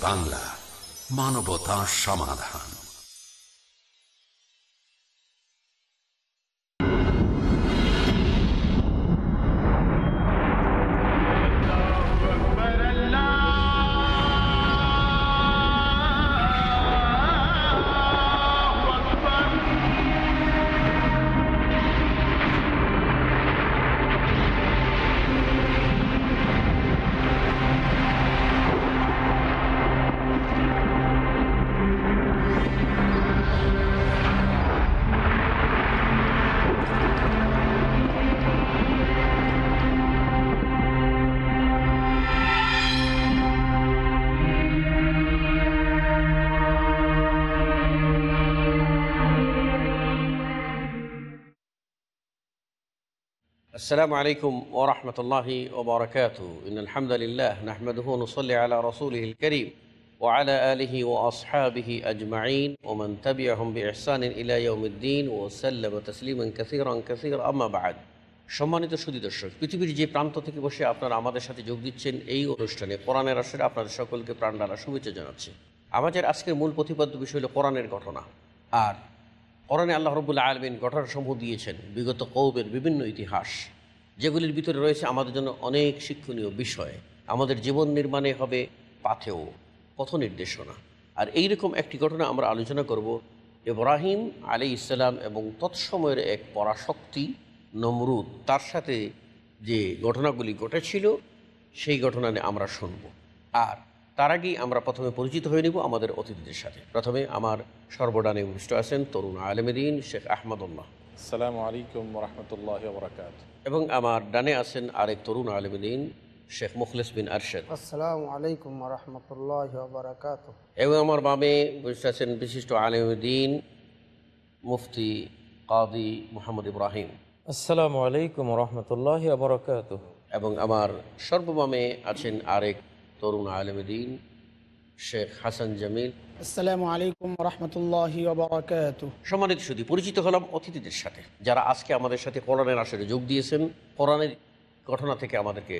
বাংলা মানবতা সমাধান। السلام عليكم ورحمة الله وبركاته إن الحمد لله نحمده ونصلي على رسوله الكريم وعلى آله وأصحابه أجمعين ومن تبعهم بإحسان إلى يوم الدين وسلم تسليما كثيرا كثيرا أما بعد সম্মানিত সুদী দর্শক পৃথিবীর যে প্রান্ত থেকে বসে আপনারা আমাদের সাথে যোগ দিচ্ছেন এই অনুষ্ঠানে কোরআনের আসরে আপনাদের সকলকে প্রাণ দ্বারা শুভেচ্ছা জানাচ্ছি আমাদের আজকের মূল প্রতিপাদ্য বিষয় হলো কোরআনের ঘটনা আর কোরআনে আল্লাহ রবুল্লা আলমিন ঘটনাসমূহ দিয়েছেন বিগত কৌবের বিভিন্ন ইতিহাস যেগুলির ভিতরে রয়েছে আমাদের জন্য অনেক শিক্ষণীয় বিষয়। আমাদের জীবন নির্মাণে হবে পাথেও পথ নির্দেশনা আর এই রকম একটি ঘটনা আমরা আলোচনা করব। ইব্রাহিম আলী ইসলাম এবং তৎসময়ের এক পরাশক্তি নমরুদ, তার সাথে যে ঘটনাগুলি ঘটেছিল, সেই ঘটনা নিয়ে আমরা শুনব। আর তার আগেই আমরা প্রথমে পরিচিত হয়ে নিব আমাদের অতিথিদের সাথে। প্রথমে আমার সর্বডানে উপস্থিত আছেন তরুণ আলমেদিন শেখ আহমদুল্লাহ। আসসালামু আলাইকুম রহমতুল্লাহ বরকাত এবং আমার ডানে আছেন আরেক তরুণ আলমেদিন শেখ মুখলেস বিন আরশেদ। আসসালামু আলাইকুম রহমতুল্লাহ বারাকাত এবং আমার বামে উপস্থিত আছেন বিশিষ্ট আলমদিন মুফতি কাদি মোহাম্মদ ইব্রাহিম। আসসালামু আলাইকুম রহমতুল্লাহ বরকাত এবং আমার সর্ববামে আছেন আরেক তরুণ আলমদিন শেখ হাসান জামিল। আসসালামু আলাইকুম রহমতুল্লাহ সম্মানিত সুদী পরিচিত হলাম অতিথিদের সাথে যারা আজকে আমাদের সাথে কোরআনের আসরে যোগ দিয়েছেন। কোরআনের ঘটনা থেকে আমাদেরকে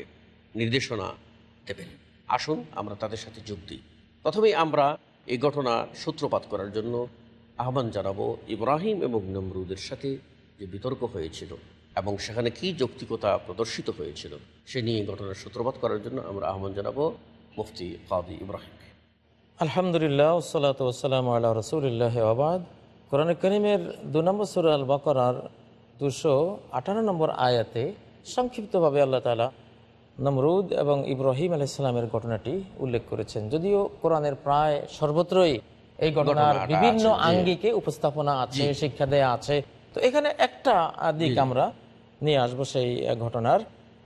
নির্দেশনা দেবেন। আসুন আমরা তাদের সাথে যোগ দিই। প্রথমেই আমরা এই ঘটনা সূত্রপাত করার জন্য আহ্বান জানাব ইব্রাহিম এবং নমরুদের সাথে যে বিতর্ক হয়েছিল এবং সেখানে কি যৌক্তিকতা প্রদর্শিত হয়েছিল সে নিয়ে ঘটনার সূত্রপাত করার জন্য আমরা আহ্বান জানাব মুফতি কাদি ইব্রাহিমকে আলহামদুলিল্লাহ ওসালাত ওসালাম আল্লাহ রসুলিল্লাহ আবাদ কোরআন করিমের দু নম্বর সুর আল বকরার দুশো আঠারো নম্বর আয়াতে সংক্ষিপ্তভাবে আল্লাহ তালা নমরুদ এবং ইব্রাহিম আলাইসালামের ঘটনাটি উল্লেখ করেছেন। যদিও কোরআনের প্রায় সর্বত্রই এই ঘটনার বিভিন্ন আঙ্গিকে উপস্থাপনা আছে শিক্ষা দেয়া আছে। তো এখানে একটা দিক আমরা নিয়ে আসব সেই ঘটনার।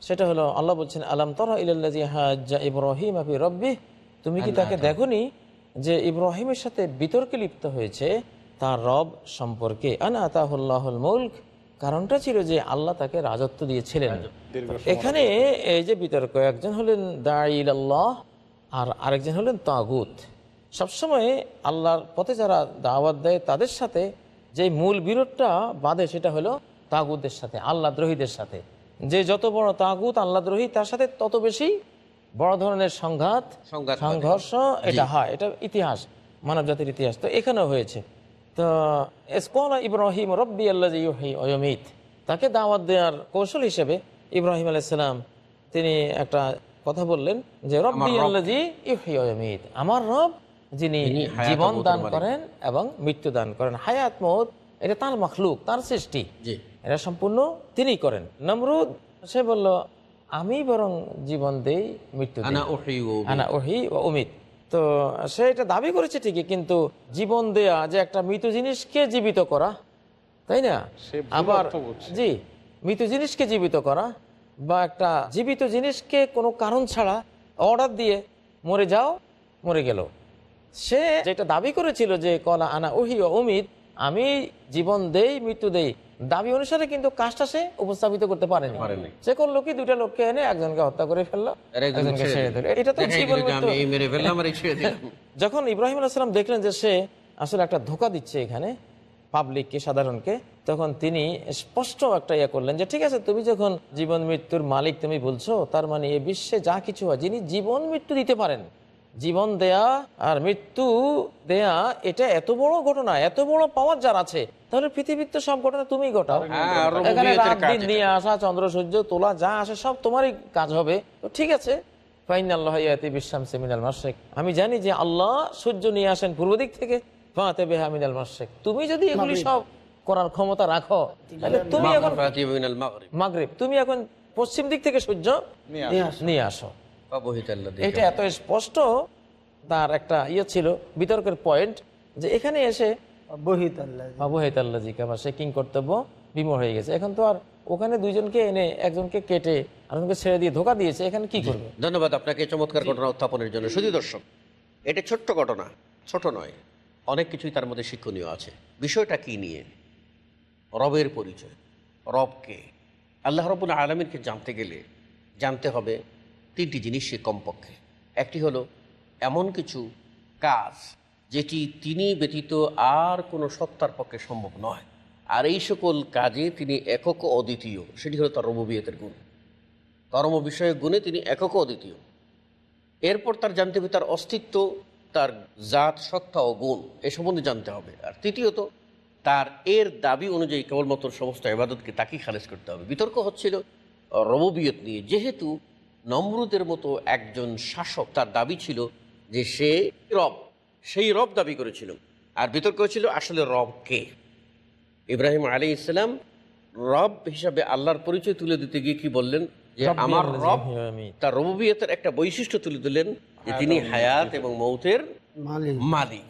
সেটা হলো আল্লাহ বলছেন আলাম তরা ইলাল্লাজি হাজ্জা ইব্রাহিম আবি রব্বি তুমি কি তাকে দেখনি? যে ইব্রাহিমের সাথে বিতর্কে লিপ্ত হয়েছে তার রব সম্পর্কে আনা আতাহুল্লাহুল মুলক কারণটা ছিল যে আল্লাহ তাকে রাজত্ব দিয়েছিলেন। এখানে এই যে বিতর্ক একজন হলেন দাইল আল্লাহ আর আরেকজন হলেন তাগুত। সবসময় আল্লাহর পথে যারা দাওয়াত দেয় তাদের সাথে যে মূল বিরোধটা বাঁধে সেটা হলো তাগুদের সাথে আল্লাহ দ্রোহীদের সাথে। যে যত বড় তাগুত আল্লাহ দ্রোহী তার সাথে তত বেশি বড় ধরনের সংঘাত সংঘর্ষ এটা হয় এটা ইতিহাস মানব জাতির ইতিহাস। তো এখানেও হয়েছে। তো এসকলা ইব্রাহিম রব্বি আল্লাহ অয়মিত তাকে দাওয়াত দেওয়ার কৌশল হিসেবে ইব্রাহিম আলাইসালাম তিনি একটা কথা বললেন যে রব্বি ইউহি অয়মিত আমার রব যিনি জীবন দান করেন। এবং মৃত্যু দান করেন। হায়াত মত এটা তার মখলুক তার সৃষ্টি। এটা সম্পূর্ণ তিনিই করেন। নমরুদ সে বলল আমি বরং জীবন দেই মৃত্যু আনা ওহি ও অমিত তো সে এটা দাবি করেছে ঠিকই কিন্তু জীবন দেয়া যে একটা মৃত জিনিসকে জীবিত করা তাই না? সে আবার জি মৃত জিনিসকে জীবিত করা বা একটা জীবিত জিনিসকে কোনো কারণ ছাড়া অর্ডার দিয়ে মরে যাও মরে গেল। সে যেটা দাবি করেছিল যে কলা আনা ওহি ও অমিত আমি জীবন দেই মৃত্যু দেই দাবি অনুসারে কিন্তু কাজটা সে উপস্থাপিত করতে পারেনি। সে করল কি দুটা লোককে এনে একজনকে হত্যা করে ফেলল একজনকে ছেড়ে দিল। এটা তো দেখাই জীবন দিল যে আমি মৃত্যু। এই মেরে ফেললাম আর এই ছেড়ে দিলাম যখন ইব্রাহিম আলাইসালাম দেখলেন যে সে আসলে একটা ধোকা দিচ্ছে এখানে পাবলিককে সাধারণকে তখন তিনি স্পষ্ট একটা ইয়ে করলেন যে ঠিক আছে তুমি যখন জীবন মৃত্যুর মালিক তুমি বলছো তার মানে এ বিশ্বে যা কিছু হয় যিনি জীবন মৃত্যু দিতে পারেন জীবন দেয়া আর মৃত্যু দেয়া এটা এত বড় ঘটনা এত বড় পাওয়ার যার আছে তাহলে পৃথিবীর তো সব ঘটনা তুমি ঘটাও। হ্যাঁ, এখানে রাত দিন নিয়ে আসা চন্দ্র সূর্য তোলা যা আসে সব তোমারই কাজ হবে। তো ঠিক আছে। আমি জানি যে আল্লাহ সূর্য নিয়ে আসেন পূর্ব দিক থেকে ফাতে বেহামিনাল মাসেক তুমি যদি এগুলি সব করার ক্ষমতা রাখো তাহলে তুমি এখন মাগরিব। মাগরিব। তুমি এখন পশ্চিম দিক থেকে সূর্য নিয়ে নিয়ে আসো। এটা এত স্পষ্ট তার একটা ইয়ে ছিল বিতর্কের পয়েন্ট যে এখানে এসে জিকা বা সে কিং কর্তব্য বিমর হয়ে গেছে। এখন তো আর ওখানে দুইজনকে এনে একজনকে কেটে আরেকজনকে ছেড়ে দিয়ে ধোকা দিয়েছে এখানে কি করবে? ধন্যবাদ আপনাকে চমৎকার ঘটনা উত্থাপনের জন্য। শুধু দর্শক এটা ছোট্ট ঘটনা ছোট নয় অনেক কিছুই তার মধ্যে শিক্ষণীয় আছে। বিষয়টা কি নিয়ে? রবের পরিচয় রবকে। আল্লাহ রবুল আলমীরকে জানতে গেলে জানতে হবে তিনটি জিনিস সে কমপক্ষে। একটি হলো, এমন কিছু কাজ যেটি তিনি ব্যতীত আর কোনো সত্তার পক্ষে সম্ভব নয়। আর এই সকল কাজে তিনি একক অদ্বিতীয়, সেটি হলো তার রববিয়তের গুণ। কর্ম বিষয়ক গুণে তিনি একক অদ্বিতীয়। এরপর তার জানতে হবে তার অস্তিত্ব, তার জাত, সত্তা ও গুণ, এ সম্বন্ধে জানতে হবে। আর তৃতীয়ত, তার এর দাবি অনুযায়ী কেবলমাত্র সমস্ত ইবাদতকে তাকেই খালেজ করতে হবে। বিতর্ক হচ্ছিল রববিয়ত নিয়ে। যেহেতু নমরুদের মতো একজন শাসক তার দাবি ছিল যে সে রব সেই রব দাবি করেছিল। আর বিতর্ক ছিল আসলে রব কে? ইব্রাহিম আলী ইসলাম রব হিসাবে আল্লাহর পরিচয় তুলে দিতে গিয়ে কি বললেন? যে আমার রব ইউমীত। তার রববিয়তের একটা বৈশিষ্ট্য তুলে দিলেন যে তিনি হায়াত এবং মৌতের মালিক।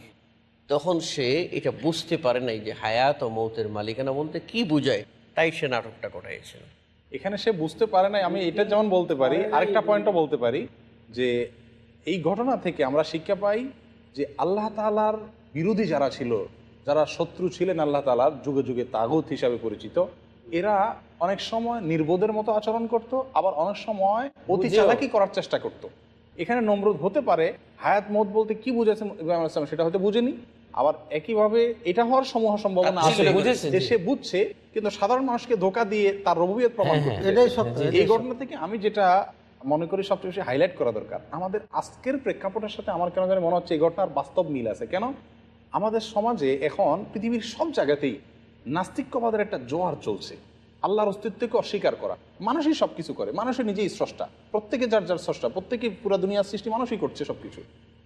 তখন সে এটা বুঝতে পারে নাই যে হায়াত ও মৌতের মালিকানা বলতে কি বোঝায় তাই সে নাটকটা করাইছিল এখানে সে বুঝতে পারে না আমি এটা যেমন বলতে পারি আরেকটা পয়েন্টও বলতে পারি যে এই ঘটনা থেকে আমরা শিক্ষা পাই যে আল্লাহ তালার বিরোধী যারা ছিল যারা শত্রু ছিলেন আল্লাহ তালার যুগে যুগে তাগুত হিসাবে পরিচিত এরা অনেক সময় নির্বোধের মতো আচরণ করত আবার অনেক সময় অতি। চালাকি করার চেষ্টা করত। এখানে নমরুদ হতে পারে হায়াত মত বলতে কি বুঝেছেন ইব্রাহিম আসলাম সেটা হয়তো বুঝেনি আবার একইভাবে এটা হওয়ার সমূহ সম্ভাবনা আচ্ছা, আছে। যে সে বুঝছে কিন্তু সাধারণ মানুষকে ধোকা দিয়ে তার রবুবিয়ত প্রমাণ হ্যাঁ, করতে এটাই চাইছে। এই ঘটনা থেকে আমি যেটা মনে করি সবচেয়ে বেশি হাইলাইট করা দরকার। আমাদের আজকের প্রেক্ষাপটের সাথে আমার কেন জানি মনে হচ্ছে এই ঘটনার বাস্তব মিল আছে। কেন? আমাদের সমাজে এখন পৃথিবীর সব জায়গাতেই নাস্তিক্যবাদের একটা জোয়ার চলছে। আল্লাহর অস্তিত্বকে অস্বীকার করা। মানুষই সব কিছু করে মানুষই নিজেই স্রষ্টা। প্রত্যেকে যার যার স্রষ্টা প্রত্যেকে পুরো দুনিয়ার সৃষ্টি মানুষই করছে সব কিছু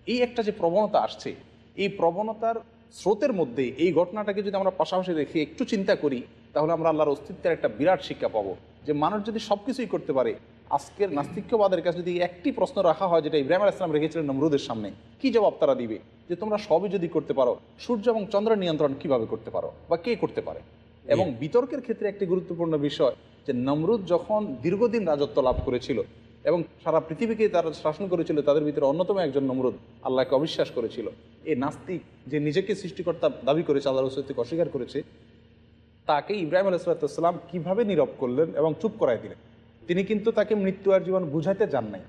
এই একটা যে প্রবণতা আসছে এই প্রবণতার স্রোতের মধ্যে এই ঘটনাটাকে যদি আমরা পাশাপাশি রেখে একটু চিন্তা করি, তাহলে আমরা আল্লাহর অস্তিত্বের একটা বিরাট শিক্ষা পাবো। যে মানুষ যদি সব কিছুই করতে পারে, আজকের নাস্তিক্যবাদের কাছে যদি একটি প্রশ্ন রাখা হয়, যেটা ইব্রাহিম আলাইহিস সালাম রেখেছিলেন নমরুদের সামনে, কি জবাব তারা দিবে? যে তোমরা সবই যদি করতে পারো, সূর্য এবং চন্দ্রের নিয়ন্ত্রণ কীভাবে করতে পারো বা কে করতে পারে? এবং বিতর্কের ক্ষেত্রে একটি গুরুত্বপূর্ণ বিষয়, যে নমরুদ যখন দীর্ঘদিন রাজত্ব লাভ করেছিল এবং সারা পৃথিবীকে তারা শাসন করেছিল, তাদের ভিতরে অন্যতম একজন নমরুদ আল্লাহকে অবিশ্বাস করেছিল। এই নাস্তিক যে নিজেকে সৃষ্টিকর্তা দাবি করেছে আল্লাহ অস্তিত্বকে অস্বীকার করেছে, তাকে ইব্রাহিম আলাইসালাম কীভাবে নীরব করলেন এবং চুপ করাই দিলেন? তিনি কিন্তু তাকে মৃত্যু আর জীবন বুঝাইতে যান নাই।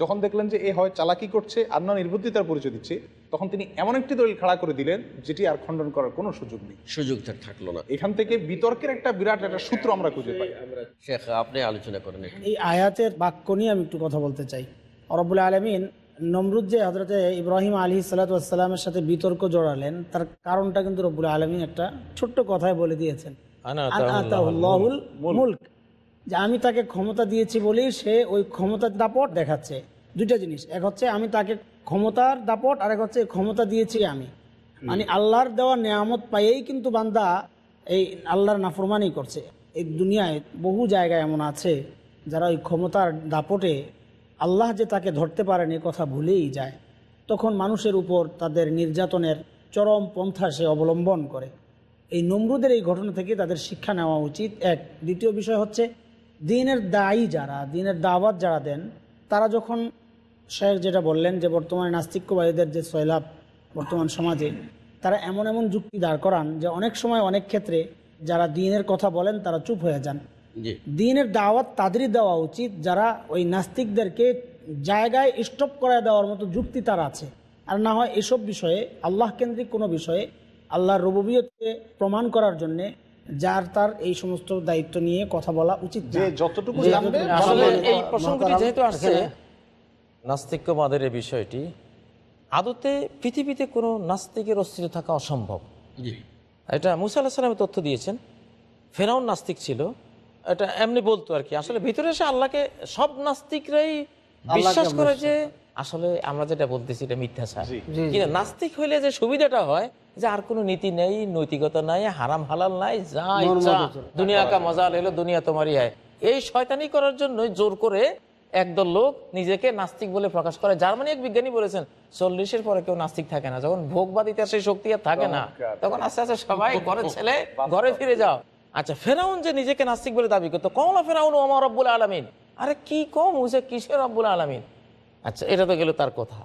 যখন দেখলেন যে এ হয় চালাকি করছে আর না নির্বুদ্ধিতার পরিচয় দিচ্ছে তখন তিনি এমন একটি দলিল খাড়া করে দিলেন যেটি আর খণ্ডন করার কোনো সুযোগ নেই। সুযোগ থাকল না। এখান থেকে বিতর্কের একটা বিরাট একটা সূত্র আমরা খুঁজে পাই। শেখ আপনি আলোচনা করেন এই আয়াতের বাক্য নিয়ে আমি একটু কথা বলতে চাই। রব্বুল আলমিন নমরুদ যে হজরতে ইব্রাহিম আলী সাল্লাতামের সাথে বিতর্ক জড়ালেন তার কারণটা কিন্তু রব্বুল আলমিন একটা ছোট্ট কথায় বলে দিয়েছেন। মুলক। যে আমি তাকে ক্ষমতা দিয়েছি বলেই সে ওই ক্ষমতার দাপট দেখাচ্ছে। দুইটা জিনিস। এক হচ্ছে আমি তাকে ক্ষমতার দাপট আর এক হচ্ছে ক্ষমতা দিয়েছি আমি। মানে আল্লাহর দেওয়া নেয়ামত পাইয়েই কিন্তু বান্দা এই আল্লাহর নাফরমানি করছে। এই দুনিয়ায় বহু জায়গায় এমন আছে যারা ওই ক্ষমতার দাপটে আল্লাহ যে তাকে ধরতে পারেন এ কথা ভুলেই যায়। তখন মানুষের উপর তাদের নির্যাতনের চরম পন্থা সে অবলম্বন করে। এই নমরুদের এই ঘটনা থেকে তাদের শিক্ষা নেওয়া উচিত। এক দ্বিতীয় বিষয় হচ্ছে দিনের দায়ী যারা দিনের দাওয়াত যারা দেন তারা যখন শেখ যেটা বললেন যে বর্তমানে নাস্তিক্যবাদীদের যে সয়লাভ বর্তমান সমাজে তারা এমন এমন যুক্তি দাঁড় করান যে অনেক সময় অনেক ক্ষেত্রে যারা দিনের কথা বলেন তারা চুপ হয়ে যান। দিনের দাওয়াত তাদেরই দেওয়া উচিত যারা ওই নাস্তিকদেরকে জায়গায় স্টপ করায় দেওয়ার মতো যুক্তি তার আছে। আর না হয় এসব বিষয়ে আল্লাহ কেন্দ্রিক কোনো বিষয়ে আল্লাহর রববিয়তকে প্রমাণ করার জন্যে যার তার এই সমস্ত দায়িত্ব নিয়ে কথা বলা উচিত। যে যতটুকু জানবে আসলে এই প্রসঙ্গটি যেহেতু আসছে নাস্তিক্যবাদের এই বিষয়টি আদতে পৃথিবীতে কোনো নাস্তিকের অস্তিত্ব থাকা অসম্ভব। এটা মুসা আল্লাহ সাল্লামের তথ্য দিয়েছেন। ফেরাউন নাস্তিক ছিল। এটা এমনি বলতো আর কি। আসলে ভিতরে এসে আল্লাহকে সব নাস্তিকরাই বিশ্বাস করে যে আসলে আমরা যেটা বলতেছি এটা মিথ্যাচার কিন্তু নাস্তিক হইলে যে সুবিধাটা হয় যে আর কোনো নীতি নেই নৈতিকতা নাই হারাম হালাল নাই যা ইচ্ছা দুনিয়া কা মজা এলো দুনিয়া তোমারই হয় এই শয়তানি করার জন্য জোর করে একদল লোক নিজেকে নাস্তিক বলে প্রকাশ করে। জার্মানি এক বিজ্ঞানী বলেছেন চল্লিশের পরে কেউ নাস্তিক থাকে না। যখন ভোগবাদিতার সেই শক্তি আর থাকে না। তখন আস্তে আস্তে সবাই ঘরের ছেলে ঘরে ফিরে যাও। আচ্ছা ফেরাউন যে নিজেকে নাস্তিক বলে দাবি করতো কমলা ফেরাউন ও ওমা রব্বুল আলমিন। আরে কি কম হয়েছে কিসের রব্বুল আলমিন? আচ্ছা এটা তো গেল তার কথা।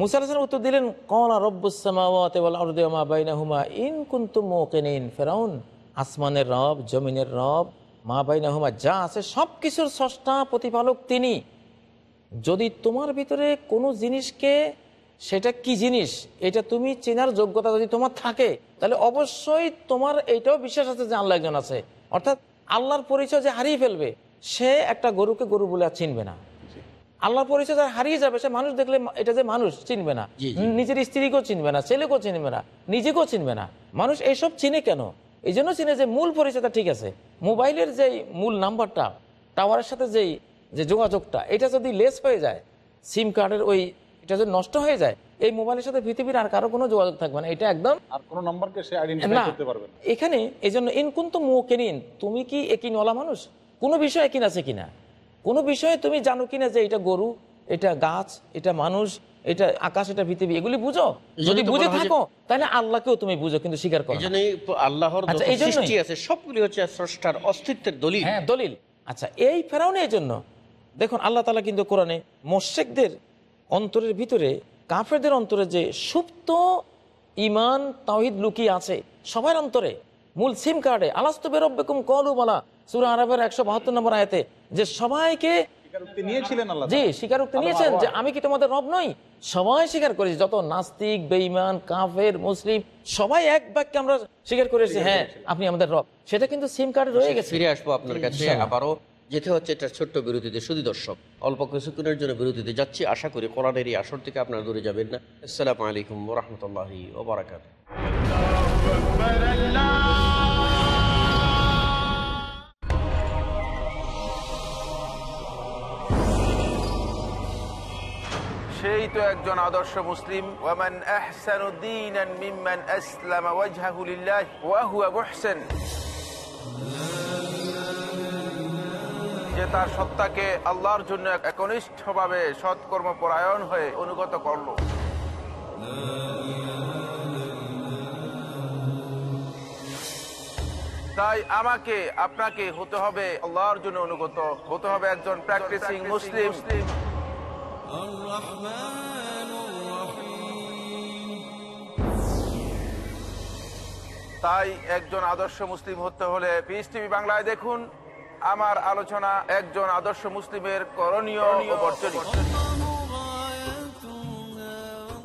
মুসা উত্তর দিলেন কমলা রব্বুসামাওয়াতি ওয়াল আরদি ওয়া মা বাইনাহুমা ইন কুনতুম মুকিনিন ফেরাউন, আসমানের রব, জমিনের রব, মা বাইনাহুমা যা আছে সব কিছুর স্রষ্টা, প্রতিপালক তিনি। যদি তোমার ভিতরে কোনো জিনিসকে, সেটা কি জিনিস? এটা তুমি চেনার যোগ্যতা যদি তোমার থাকে, তাহলে অবশ্যই তোমার এইটাও বিশ্বাস আছে যে আল্লাহ একজন আছে। অর্থাৎ আল্লাহর পরিচয় যে হারিয়ে ফেলবে, সে একটা গরুকে গরু বলে চিনবে না। আল্লাহর পরিচয় যার হারিয়ে যাবে সে মানুষ দেখলে এটা যে মানুষ চিনবে না। নিজের স্ত্রীকেও চিনবে না ছেলেকেও চিনবে না নিজেকেও চিনবে না। মানুষ এইসব চিনে কেন? এই জন্য চিনে যে মূল পরিচয়টা ঠিক আছে। মোবাইলের যে মূল নাম্বারটা টাওয়ারের সাথে যেই যে যোগাযোগটা এটা যদি লেস হয়ে যায় সিম কার্ডের ওই এটা যদি নষ্ট হয়ে যায় এই মোবাইলের সাথে পৃথিবীর আর কারও কোনো যোগাযোগ থাকবে না এটা একদম আর কোনো নম্বরকে সে আইডেন্টিফাই করতে পারবে না। এখানে এই জন্য ইনকুন তো মুকেনিন তুমি কি একিনওয়ালা মানুষ? কোনো বিষয় একিন আছে কিনা? কোনো বিষয়ে তুমি জানো কিনা যে এটা গরু এটা গাছ এটা মানুষ এটা আকাশ এটা পৃথিবী এগুলি বুঝো? যদি বুঝে থাকো তাহলে আল্লাহকেও তুমি বুঝো কিন্তু স্বীকার করো আল্লাহর আচ্ছা। সৃষ্টি আছে সবগুলি হচ্ছে স্রষ্টার অস্তিত্বের দলিল। হ্যাঁ দলিল। আচ্ছা এই ফেরাউনে এই জন্য দেখুন আল্লাহ তালা কিন্তু কোরআনে মোশেকদের অন্তরের ভিতরে কাফেরদের অন্তরে যে সুপ্ত ইমান তাহিদ লুকিয়ে আছে সবার অন্তরে। মূল সিম কার্ডে আলাস্ত বেরব্বেকুম কলু বলা সুরা আরবের একশো বাহাত্তর নম্বর আয়াতে যে সবাইকে নিয়েছিলেন আল্লাহ জি স্বীকারোক্তি নিয়েছেন যে আমি কি তোমাদের রব নই? সবাই স্বীকার করেছি যত নাস্তিক বেঈমান কাফের মুসলিম সবাই এক বাক্যে আমরা স্বীকার করেছি হ্যাঁ আপনি আমাদের রব। সেটা কিন্তু সিম কার্ডে রয়ে গেছে। ফিরে আসব আপনার কাছে আবারও। যেতে হচ্ছে একটা ছোট্ট বিরতিতে শুধু দর্শক অল্প কিছুক্ষণের জন্য বিরতিতে যাচ্ছি। আশা করি কোরআনের এই আসর থেকে আপনারা দূরে যাবেন না। আসসালামু আলাইকুম রহমতুল্লাহি ওবরাকাত সেই তো একজন আদর্শ মুসলিম। ওয়ামান আহসানু দীনান মিম্মান আসলামা ওয়াজহাহু লিল্লাহ ওয়া হুয়া মুহসিন। যে তার সত্তাকে আল্লাহর জন্য একনিষ্ঠভাবে সৎকর্ম পরায়ণ হয়ে অনুগত করল। তাই আমাকে আপনাকে হতে হবে আল্লাহর জন্য অনুগত হতে হবে একজন প্র্যাকটিসিং মুসলিম তাই একজন আদর্শ মুসলিম হতে হলে পিস টিভি বাংলায় দেখুন। আমার আলোচনা একজন আদর্শ মুসলিমের করণীয় ও বর্জনীয়।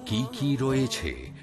কি কি রয়েছে?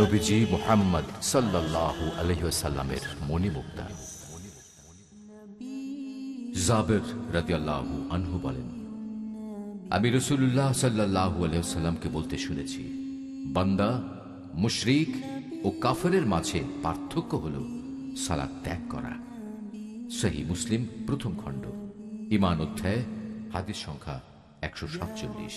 নবীজি মোহাম্মদ সাল্লাল্লাহু আলহিসাল্লামের মণিমুক্তা। জাবের রাদিয়াল্লাহু আনহু বলেন, আমি রসুল্লাহ সাল্লাহু আলহামকে বলতে শুনেছি, বান্দা মুশরিক ও কাফেরের মাঝে পার্থক্য হল সালাদ ত্যাগ করা। সহি মুসলিম প্রথম খণ্ড, ইমান অধ্যায়, হাদিস সংখ্যা একশো সাতচল্লিশ।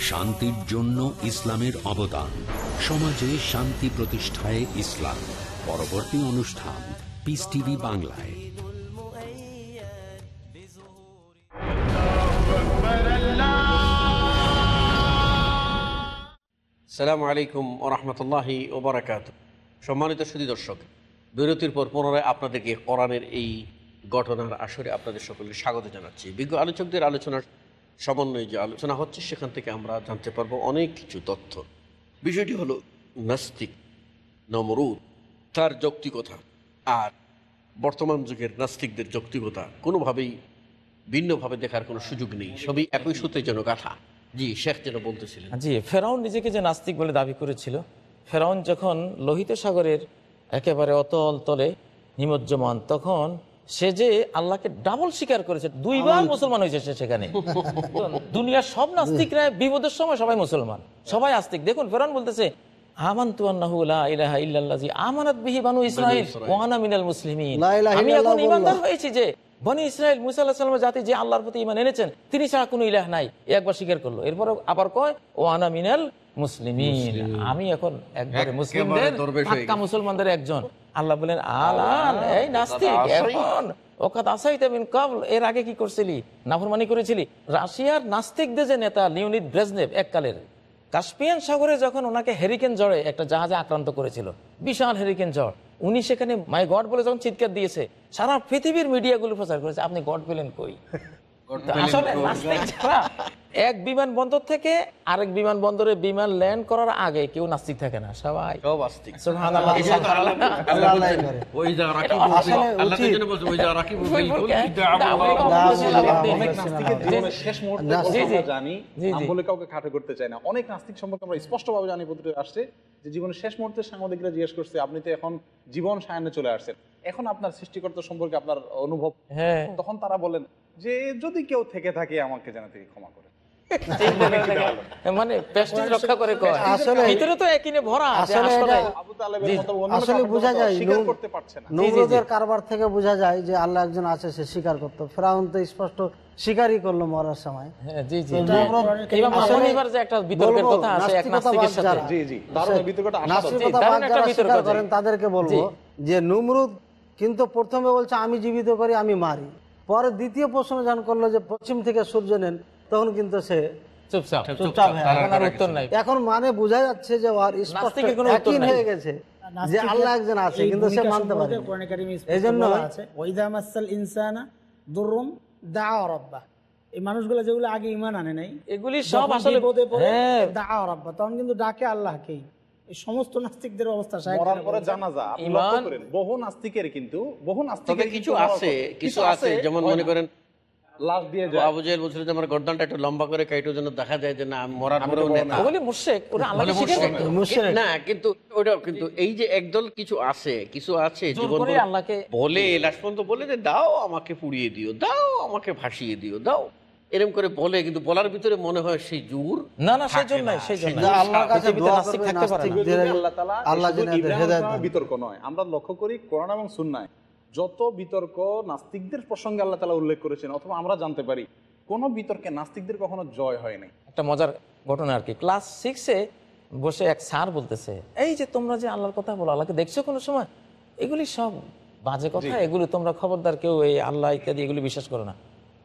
শান্তির জন্য ইসলামের অবদান। সমাজে শান্তি প্রতিষ্ঠায় ইসলাম। পরবর্তী অনুষ্ঠান পিস টিভি বাংলায়। সালাম আলাইকুম ওরহমতুল্লাহি ওবরাকাত সম্মানিত সুদী দর্শক, বিরতির পর পুনরায় আপনাদেরকে কোরআনের এই ঘটনার আসরে আপনাদের সকলকে স্বাগত জানাচ্ছি। বিজ্ঞ আলোচকদের আলোচনার সমন্বয়ে যে আলোচনা হচ্ছে, সেখান থেকে আমরা জানতে পারব অনেক কিছু তথ্য। বিষয়টি হলো নাস্তিক নমরুদ, তার যৌক্তিকতা আর বর্তমান যুগের নাস্তিকদের যৌক্তিকতা কোনোভাবেই ভিন্নভাবে দেখার কোনো সুযোগ নেই। সবই একই সূত্রে যেন গাথা। জি, শেখ যেন বলতেছিলেন। জি, ফেরাউন নিজেকে যে নাস্তিক বলে দাবি করেছিল, ফেরাউন যখন লোহিত সাগরের একেবারে অতল তলে নিমজ্জমান, তখন সে যে আল্লাহকে ডাবল স্বীকার করেছে দুইবার মুসলমান হয়েছে সে সেখানে। দুনিয়ার সব নাস্তিকরা বিপদের সময় সবাই মুসলমান সবাই আস্তিক। দেখুন ফেরান বলতেছে আমি এখন ইমানদার হয়েছি যে বনি ইসরায়েল মুসা আল্লাহ সাল্লামের জাতি যে আল্লাহর প্রতি ইমান এনেছেন তিনি ছাড়া কোনো ইলাহ নাই। একবার স্বীকার করল। এরপর আবার কয় ও আনা মিনাল মুসলিমিন। আমি এখন একবারে মুসলিমদের পাক্কা মুসলমানদের একজন। আল্লাহ বলেন আলান এই নাস্তিক এখন ওকাত আসাইতে মিন কাবল। এর আগে কি করছিলি? নাফরমানি করেছিলি? রাশিয়ার নাস্তিকদের যে নেতা ব্রেজনেভ এককালের সাগরে যখন ওনাকে হেরিকেন একটা জাহাজে আক্রান্ত করেছিল বিশাল হেরিকেন ঝড় উনি সেখানে, মাই গড বলে যখন চিৎকার দিয়েছে, সারা পৃথিবীর মিডিয়াগুলো প্রচার করেছে, আপনি গড পেলেন কই? এক বিমানবন্দর থেকে আরেক বিমানবন্দরে বিমান ল্যান্ড করার আগে কেউ নাস্তিক থাকে না সবাই। অনেক নাস্তিক সম্পর্কে আমরা স্পষ্ট ভাবে জানি আসছে যে জীবনের শেষ মুহূর্তে সাংবাদিকরা জিজ্ঞেস করছে আপনি তো এখন জীবন সায়নে চলে আসছেন। এখন আপনার সৃষ্টিকর্তা সম্পর্কে আপনার অনুভব হ্যাঁ। তখন তারা বলেন যে যদি কেউ থেকে থাকে আমাকে জানা থেকে ক্ষমা করে মানে রক্ষা করে কয়? আসলে- ভিতরে তো একই ভরা আসলে আসলে আবু তালেবের জি, আসলে বোঝা যায় স্বীকার করতে পারছে না। নমরুদের কারবার থেকে বোঝা যায় যে আল্লাহ একজন আছে সে স্বীকার করতো। ফেরাউন তো স্পষ্ট স্বীকারই করল মরার সময়। হ্যাঁ, জি জি যে একটা বিতর্কের কথা আছে এক নাস্তিকের সাথে। জি জি দারুণ বিতর্কটা। করেন তাদেরকে বলব যে নমরুদ কিন্তু প্রথমে বলছে আমি জীবিত করি আমি মারি। পরে দ্বিতীয় প্রশ্ন জান করল যে পশ্চিম থেকে সূর্য নেন তখন কিন্তু সে চুপচাপ চুপচাপ এখন আর উত্তর নাই। এখন মানে বোঝা যাচ্ছে যে। হয়ে গেছে যে আল্লাহ একজন আছে এই কিন্তু সে মানতে পারে এই জন্য ইনসানা রাব্বা। এই মানুষগুলো যেগুলো আগে ঈমান আনে নাই এগুলি সব আসলে হ্যাঁ। তখন কিন্তু ডাকে আল্লাহকেই। এই সমস্ত নাস্তিকদের অবস্থা মরার পরে জানাজা ইমান- বহু নাস্তিকের কিন্তু বহু নাস্তিকের কিছু আছে কিছু আছে যেমন মনে না। করেন লাশ দিয়ে যায় আবু জাহেল বলছিল যে আমার গর্দানটা একটু লম্বা করে কাইটো যেন দেখা যায় যে না মরার পরেও নেতা। ওগুলি মুর্শেক ওরা আল্লাহকে বলে স্বীকার মুশরিক। করতো মুশরিক। না কিন্তু ওটা কিন্তু এই যে একদল কিছু আছে কিছু আছে জীবন আল্লাহকে- বলে পর্যন্ত বলে যে দাও আমাকে পুড়িয়ে দিও দাও আমাকে ভাসিয়ে দিও দাও এরকম করে বলে কিন্তু বলার ভিতরে মনে হয় সেই জোর না না সেই জন্য সেই জন্য আল্লাহর কাছে দোয়া নাস্তিক করবে, থাকতে পারে না। আল্লাহ তাআলা আল্লাহ যেন হেদায়েত বিতর্ক নয়। আমরা লক্ষ্য করি কোরআন এবং সুন্নায় যত বিতর্ক নাস্তিকদের প্রসঙ্গে আল্লাহ তাআলা উল্লেখ করেছেন অথবা আমরা জানতে পারি কোন বিতর্কে নাস্তিকদের কখনো জয় হয় নাই। একটা মজার ঘটনা আর কি। ক্লাস সিক্সে বসে এক স্যার বলতেছে এই যে তোমরা যে আল্লাহর কথা বলো আল্লাহকে দেখছ কোনো সময়? এগুলি সব বাজে কথা এগুলি তোমরা খবরদার কেউ এই আল্লাহ ইত্যাদি এগুলি বিশ্বাস করো না।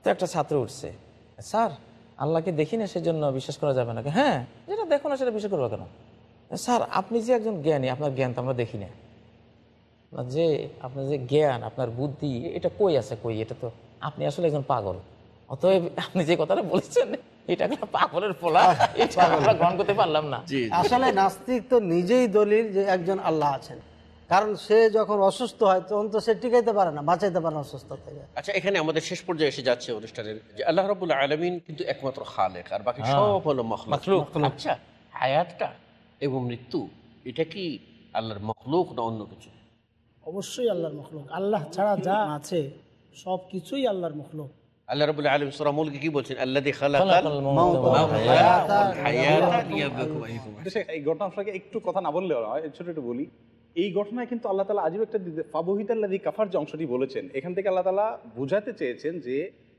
তো একটা ছাত্র উঠছে স্যার, আল্লাহকে দেখি না সেজন্য বিশ্বাস করা যাবে না। হ্যাঁ যেটা দেখো না সেটা বিশ্বাস করব কেন? স্যার, আপনি যে একজন জ্ঞানী, আপনার জ্ঞান তো আমরা দেখি না। যে, আপনার যে জ্ঞান, আপনার বুদ্ধি, এটা কই আছে কই? এটা তো আপনি আসলে একজন পাগল। অতএব আপনি যে কথাটা বলেছেন, এটা একটা পাগলের ফলা। এটা আমরা গ্রহণ করতে পারলাম না। আসলে নাস্তিক তো নিজেই দলিল যে একজন আল্লাহ আছেন। কারণ সে যখন অসুস্থ হয় তখন তো সে টিকাইতে পারে না বাঁচাইতে পারে না অসুস্থ থেকে। আচ্ছা এখানে আমাদের শেষ পর্যায়ে এসে যাচ্ছে অনুষ্ঠানের যে আল্লাহ রাবুল আলমিন কিন্তু একমাত্র খালেক আর বাকি সব হলো মখলুক। আচ্ছা হায়াতটা এবং মৃত্যু এটা কি আল্লাহর মখলুক না অন্য কিছু? অবশ্যই আল্লাহর মখলুক। আল্লাহ ছাড়া যা আছে সব কিছুই আল্লাহর মখলুক। আল্লাহ রবুল আলম সুরামুলকে কি বলছেন? আল্লাহ মাউতা এই ঘটনা আপনাকে একটু কথা না বললে হয় ছোট একটু বলি। এই ঘটনায় কিন্তু আল্লাহ তালা আজীব একটা ফাবহিতাল্লাদি কাফার যে অংশটি বলেছেন এখান থেকে আল্লাহ তালা বোঝাতে চেয়েছেন যে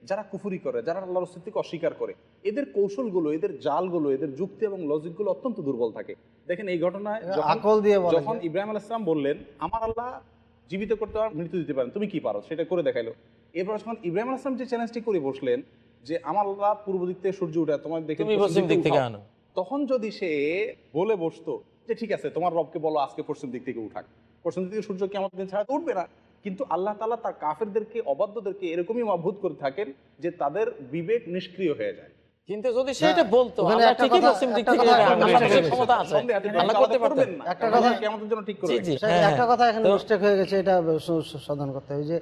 যারা কুফুরি করে যারা আল্লাহর অস্তিত্বকে অস্বীকার করে এদের কৌশলগুলো এদের জালগুলো এদের যুক্তি এবং লজিকগুলো অত্যন্ত দুর্বল থাকে। দেখেন এই ঘটনায় আকল দিয়ে যখন ইব্রাহিম আলাইসলাম বললেন আমার আল্লাহ জীবিত করতে পারেন মৃত্যু দিতে পারেন তুমি কি পারো? সেটা করে দেখাইলো। এরপর যখন ইব্রাহিম আলাইসলাম যে চ্যালেঞ্জটি করে বসলেন যে আমার আল্লাহ পূর্ব দিক থেকে সূর্য উঠে তোমার দেখে তখন যদি সে বলে বসতো যে ঠিক আছে তোমার রবকে বলো আজকে পশ্চিম দিক থেকে উঠাক পশ্চিম দিক থেকে সূর্য কি আমাদের ছাড়া তো উঠবে না কিন্তু আল্লাহ তালা তার কাফেরদেরকে অবাধ্যদেরকে এরকমই অভূত করে থাকেন যে তাদের বিবেক নিষ্ক্রিয় হয়ে যায় কিন্তু যদি সেটা বলতো ওখানে একটা ঠিকই কথা- পশ্চিম দিক থেকে কথা আনবে, এখানে আল্লাহর বিষয় কাছে ক্ষমতা আছে আল্লাহ করতে পারতেন না। একটা কথা- আল্লাহ কেয়ামতের জন্য ঠিক করে জি, জি। রেখেছেন। সে- একটা। কথা এখানে মিস্টেক হয়ে গেছে এটা সু- সু- সাধন করতে হবে যে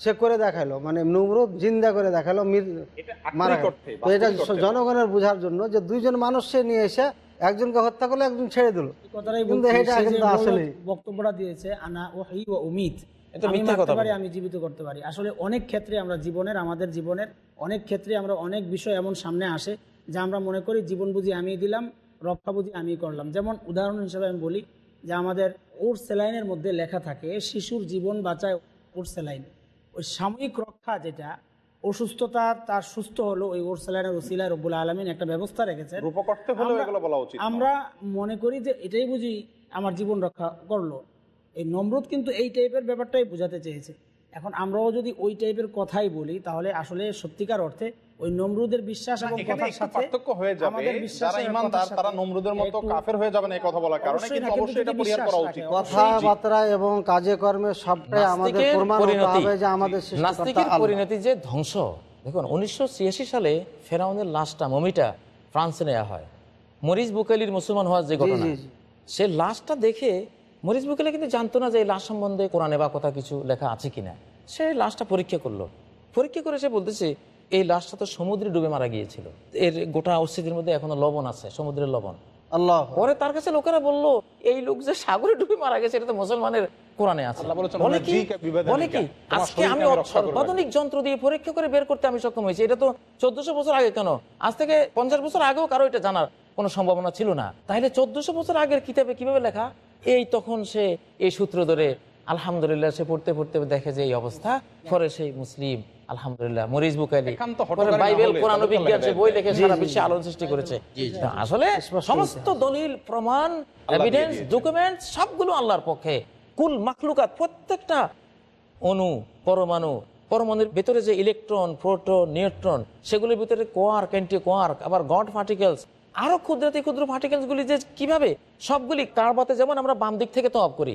সে করে দেখাল মানে নমরুদ জিন্দা করে দেখাল মির- মারা আক্ষরিক গেল। অর্থে, তো এটা জনগণের বোঝার জন্য যে দুইজন মানুষ সে নিয়ে এসে একজনকে হত্যা করল একজন ছেড়ে দিল। আসলে বক্তব্যটা দিয়েছে আনা ও উমিদ পারি আমি জীবিত করতে পারি। আসলে অনেক ক্ষেত্রে আমরা জীবনের আমাদের জীবনের অনেক ক্ষেত্রে আমরা অনেক বিষয় এমন সামনে আসে যা আমরা মনে করি জীবন বুঝি আমি দিলাম রক্ষা বুঝি আমি করলাম। যেমন উদাহরণ হিসেবে আমি বলি যে আমাদের ওর সেলাইনের মধ্যে লেখা থাকে শিশুর জীবন বাঁচায় ওর সেলাইন ওই সাময়িক রক্ষা যেটা অসুস্থতা তার সুস্থ হলো ওই ওর ওসিলা রব্বুল আলমিন একটা ব্যবস্থা রেখেছে আমরা মনে করি যে এটাই বুঝি আমার জীবন রক্ষা করল। এই নম্রত কিন্তু এই টাইপের ব্যাপারটাই বোঝাতে চেয়েছে। এখন আমরাও যদি ওই টাইপের কথাই বলি তাহলে আসলে সত্যিকার অর্থে ওই নমরুদের বিশ্বাস এবং কথার সাথে পার্থক্য হয়ে যাবে। যারা এবং ইমানদার তারা নমরুদের মতো কাফের হয়ে যাবে না এই কথা বলার কারণে কিন্তু অবশ্যই এটা পরিহার করা উচিত। রাখে, কথাবার্তা এবং কাজে কর্মে সবটাই আমাদের প্রমাণ হতে পরিণতি। হবে যে আমাদের সৃষ্টিকর্তা নাস্তিকের পরিণতি যে ধ্বংস। দেখুন উনিশশো ছিয়াশি সালে ফেরাউনের লাশটা মমিটা ফ্রান্সে নেওয়া হয়। মরিস বুকালির মুসলমান হওয়ার যে ঘটনা। সে লাশটা দেখে মরিস বুকালি কিন্তু জানতো না যে এই লাশ সম্বন্ধে কোরআনে বা কথা কিছু লেখা আছে কিনা। সে লাশটা পরীক্ষা করল। পরীক্ষা করে সে বলতেছে এই লাশটা তো সমুদ্রে ডুবে মারা গিয়েছিল। এর গোটা অস্থিতির মধ্যে এখনও লবণ আছে সমুদ্রের লবণ। আল্লাহ পরে তার কাছে লোকেরা বলল এই লোক যে সাগরে ডুবে মারা গেছে এটা তো মুসলমানের কোরআনে আছে। বলে কি? বলে কি? আজকে আমি আমি সর্বাধুনিক যন্ত্র দিয়ে পরীক্ষা করে বের করতে আমি সক্ষম হয়েছি। এটা তো চোদ্দশো বছর আগে কেন? আজ থেকে পঞ্চাশ বছর আগেও কারও এটা জানার কোনো সম্ভাবনা ছিল না। তাহলে চোদ্দশো বছর আগের কিতাবে কীভাবে লেখা? এই তখন সে এই সূত্র ধরে আলহামদুলিল্লাহ সে পড়তে পড়তে দেখে যে এই অবস্থা। পরে সেই মুসলিম আলহামদুলিল্লাহ মরিস বুকালি একান্ত পরে হঠকারী না বাইবেল কোরআন বিজ্ঞান সে বই লিখে সারা বিশ্বে আলোড়ন সৃষ্টি করেছে। আসলে সমস্ত দলিল প্রমাণ এভিডেন্স ডকুমেন্ট সবগুলো আল্লাহর পক্ষে। কুল মাখলুকাত প্রত্যেকটা অণু পরমাণু পরমাণুর ভেতরে যে ইলেকট্রন প্রোটন নিউট্রন সেগুলোর ভিতরে কোয়ার্ক অ্যান্টি কোয়ার্ক আবার গড পার্টিকেলস আরও ক্ষুদ্রাতি ক্ষুদ্র পার্টিকেলস গুলি যে কীভাবে সবগুলি কারবাতে যেমন আমরা বাম দিক থেকে তোয়াব করি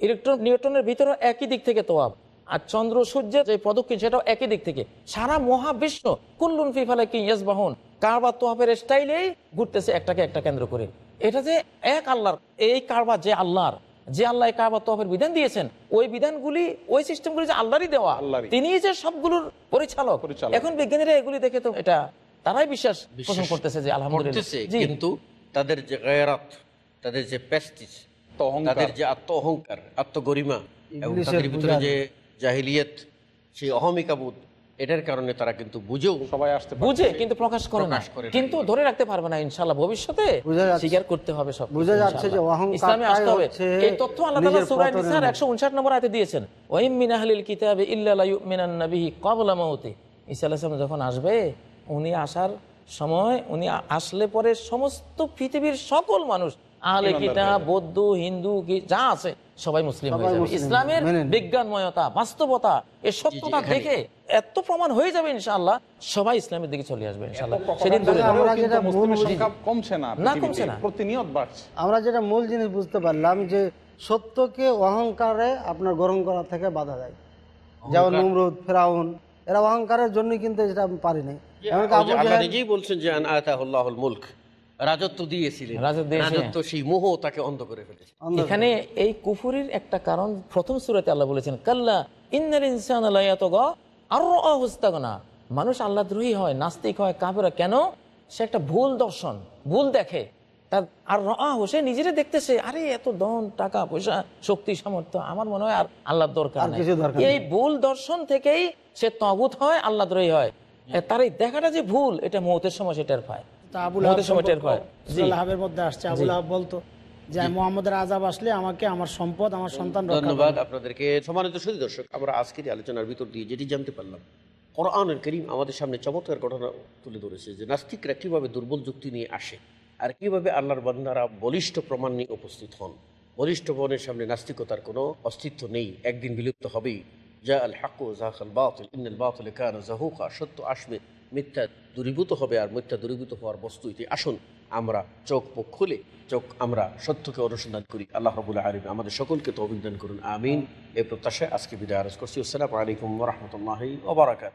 ইলেকট্রন নিউট্রনের ভিতরে একই দিক থেকে তোয়াব আর চন্দ্র সূর্যের যে প্রদক্ষিণ সেটাও একই দিক থেকে। সারা মহাবিশ্ব কুল্লুন ফিফালে কি ইয়েস বাহন কারবার তোয়াবের স্টাইলেই ঘুরতেছে একটাকে একটা কেন্দ্র করে। এটা যে এক আল্লাহর এই কারবার যে আল্লাহর যে আল্লাহ কারবার তোয়াবের বিধান দিয়েছেন ওই বিধানগুলি ওই সিস্টেমগুলি যে আল্লাহরই দেওয়া আল্লাহরই। তিনি যে সবগুলোর পরিচালক। পরিচালক। এখন বিজ্ঞানীরা এগুলি দেখে তো এটা তারাই বিশ্বাস পোষণ করতেছে যে আলহামদুলিল্লাহ। কিন্তু তাদের যে গায়রাত তাদের যে প্যাস্টিস তাদের যে আত্ম অহংকার আত্মগরিমা এবং তাদের ভিতরে যে জাহিলিয়ত সেই অহমিকাবোধ এটার কারণে তারা কিন্তু বুঝেও সবাই আসতে বুঝে কিন্তু প্রকাশ করে না। করে কিন্তু ধরে রাখতে পারবে না ইনশাল্লাহ ভবিষ্যতে স্বীকার করতে হবে সব বোঝা যাচ্ছে যে অহংকারটাই ইসলামে আসতে হবে। এই তথ্য আল্লাহ তাআলা সূরা নিসার 159 নম্বর আয়াতে দিয়েছেন ওয়াইম মিন আহলিল কিতাবি ইল্লা লা ইউমিনান নাবিহি ক্বাবলা মাউতি। ঈসা আলাইহিস সালাম যখন আসবে উনি আসার সময় উনি আসলে পরে সমস্ত পৃথিবীর সকল মানুষ আহলে কিতাব বৌদ্ধ হিন্দু কি- যা আছে সবাই মুসলিম হয়ে যাবে। ইসলামের বিজ্ঞানময়তা বাস্তবতা এই সত্যতা দেখে এত প্রমাণ হয়ে যাবে ইনশাআল্লাহ সবাই ইসলামের দিকে চলে আসবে ইনশাআল্লাহ। সেদিন। আমরা যেটা মূল মুসলিমের বুঝি- সংখ্যা কমছে না না, কমছে না। প্রতিনিয়ত বাড়ছে। আমরা যেটা মূল জিনিস বুঝতে পারলাম যে সত্যকে অহংকারে আপনার গ্রহণ করা থেকে বাধা দেয়। যেমন নমরুদ ফেরাউন এরা অহংকারের জন্য কিন্তু যেটা পারি নাই এমনকি আবু জাহেল- বলছেন যে আন আতাহুল্লাহুল মুলক। রাজত্ব দিয়েছিলেন। রাজত্ব সেই মোহ তাকে অন্ধ করে ফেলেছে। এখানে এই কুফুরির একটা কারণ প্রথম সুরাতে আল্লাহ বলেছেন কাল্লা ইন্নাল ইনসান আর হুস্তাগনা মানুষ আল্লাহ দ্রোহী হয় নাস্তিক হয় কাফেরা কেন? সে একটা ভুল দর্শন ভুল দেখে। তার আর আহ সে নিজেরা দেখতেছে আরে এত দন টাকা পয়সা শক্তি সামর্থ্য আমার মনে হয় আর আল্লাহর দরকার আর নাই। কিছু দরকার এই ভুল দর্শন থেকেই সে তগুত হয় আল্লাহ দ্রোহী হয় তার এই দেখাটা যে ভুল এটা মৌতের সময় সেটার পায়। তা আবুল মৌতের আহাব সময় টের সম্পর্ক পায়। জি। সূরা লাহাবের মধ্যে আসছে। আবুল আহাব বলতো যে মোহাম্মদের আজাব আসলে আমাকে আমার সম্পদ আমার সন্তান ধন্যবাদ আপনাদেরকে। সম্মানিত সুদী দর্শক আমরা আজকের আলোচনার ভিতর দিয়ে যেটি জানতে পারলাম কোরআনুল করিম আমাদের সামনে চমৎকার ঘটনা তুলে ধরেছে যে নাস্তিকরা কীভাবে দুর্বল যুক্তি নিয়ে আসে আর কীভাবে আল্লাহর বান্দারা বলিষ্ঠ প্রমাণ নিয়ে উপস্থিত হন। বলিষ্ঠ প্রমাণের সামনে নাস্তিকতার কোনো অস্তিত্ব নেই। একদিন বিলুপ্ত হবেই। যা আল হাকু জাহাল বাতিল। ইন্নাল বাতিল কান জাহুকা। সত্য আসবে মিথ্যা দূরীভূত হবে আর মিথ্যা দূরীভূত হওয়ার বস্তু এটি। আসুন আমরা চোখ মুখ খুলে, চোখ আমরা সত্যকে অনুসন্ধান করি। আল্লাহ রবুল্লাহ আলম আমাদের সকলকে তো অভিনন্দন করুন। আমিন। এই প্রত্যাশায় আজকে বিদায় আরজ করছি। আসসালামু আলাইকুম রহমতুল্লাহ ওবরাকাত